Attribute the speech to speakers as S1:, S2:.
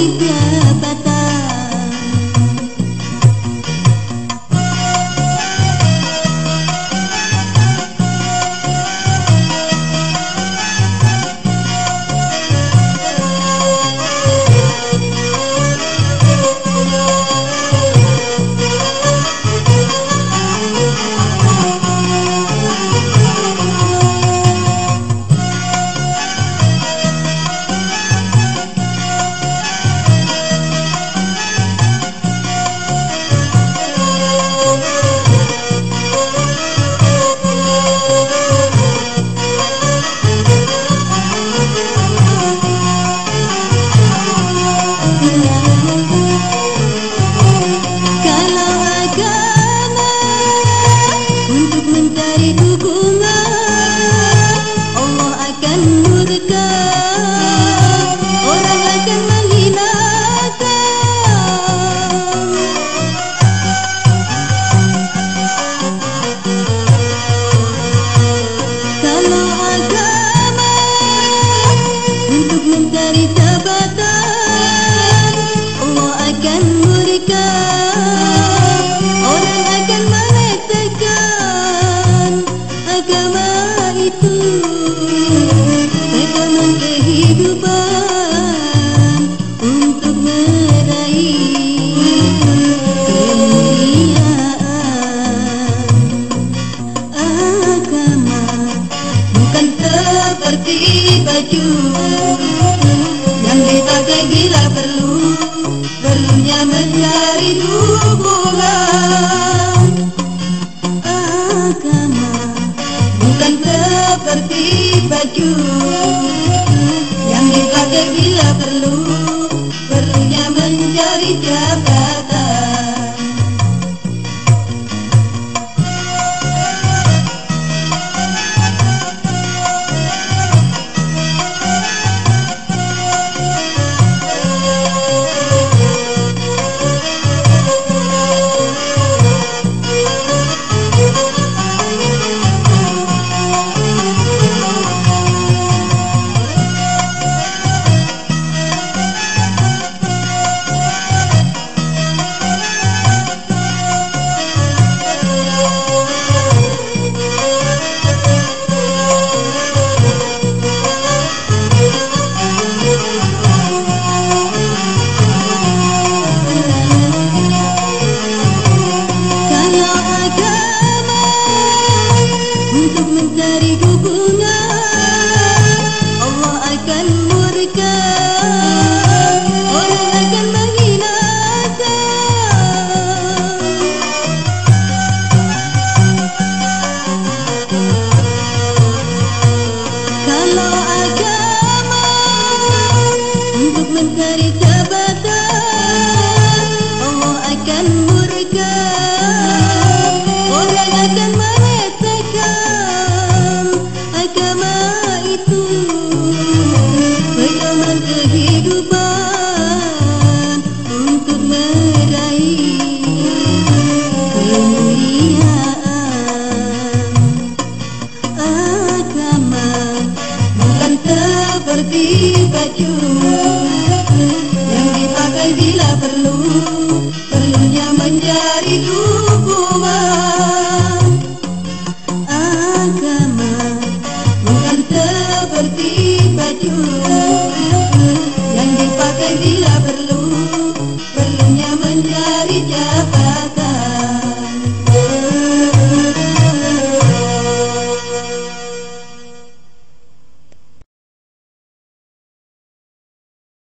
S1: тебя. agama itu rekaman kehidupan untuk bukan seperti baju yang dipakai bila perlu perlunya mencari dukungan. Agama seperti baju. Yang dipakai bila perlu perlunya mencari jabatan من كارثة